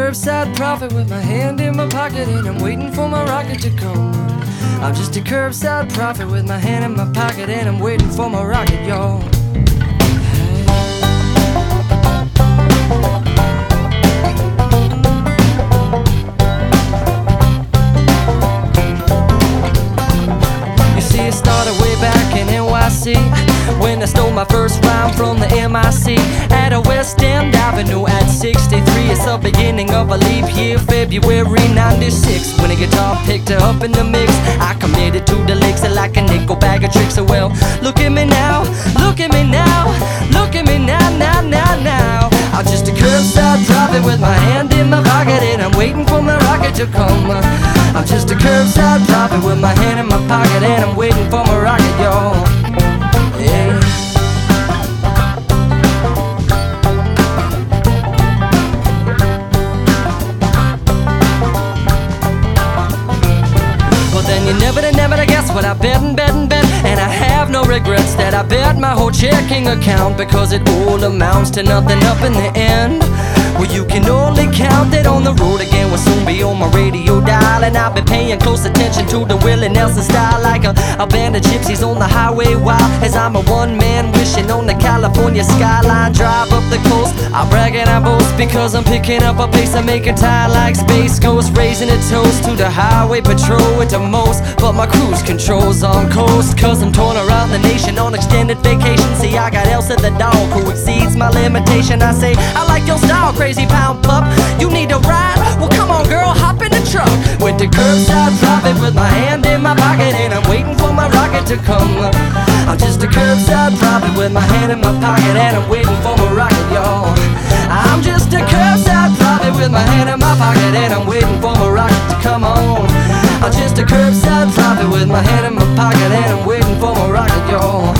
curbside prophet with my hand in my pocket and I'm waiting for my rocket to come. I'm just a curbside prophet with my hand in my pocket and I'm waiting for my rocket, y'all. You see, it started way back in NYC when I stole my first rhyme from the MIC at a West End Avenue at 63. The beginning of a leap year, February 96. When a guitar picked up in the mix, I committed to the licks like a nickel bag of tricks. So, well, look at me now, look at me now, look at me now, now, now, now. I'm just a curbside prophet with my hand in my pocket and I'm waiting for my rocket to come. I'm just a curbside prophet with my hand in my pocket and I'm waiting for my rocket, y'all. Never to guess what I bet and bet and bet And I have no regrets that I bet my whole checking account Because it all amounts to nothing up in the end. Well you can only count that on the road again. Will soon be on my radio And I've been paying close attention to the Willie Nelson style Like a, a band of gypsies on the highway. Wild As I'm a one man wishing on the California skyline. Drive up the coast, I'm and I boast Because I'm picking up a pace. And making time like Space Ghost Raising a toast to the highway patrol at the most. But my cruise control's on coast Cause I'm torn around the nation on extended vacation. See I got Elsa the dog who exceeds my limitation. I say, I like your style crazy pound pup. You need a ride? Well come on girl, hop in the truck With the curbside prophet with my hand in my pocket And I'm waiting for my rocket to come. I'm just a curbside prophet with my hand in my pocket And I'm waiting for my rocket y'all. I'm just a curbside prophet with my hand in my pocket And I'm waiting for my rocket to come on. I'm just a curbside prophet with my hand in my pocket And I'm waiting for my rocket y'all.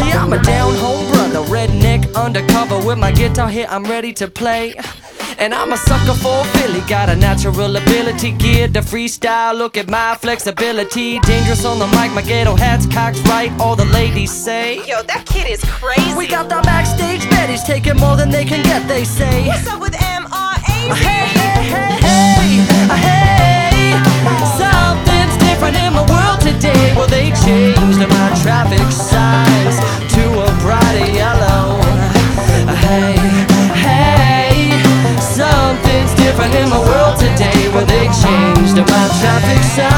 See I'm a down home brother Redneck undercover with my guitar here I'm ready to play and I'm a sucker for Philly, got a natural ability geared to freestyle. Look at my flexibility, dangerous on the mic. My ghetto hat's cocked right. All the ladies say, Yo, that kid is crazy. We got the backstage baddies taking more than they can get. They say, What's up with changed my traffic signs.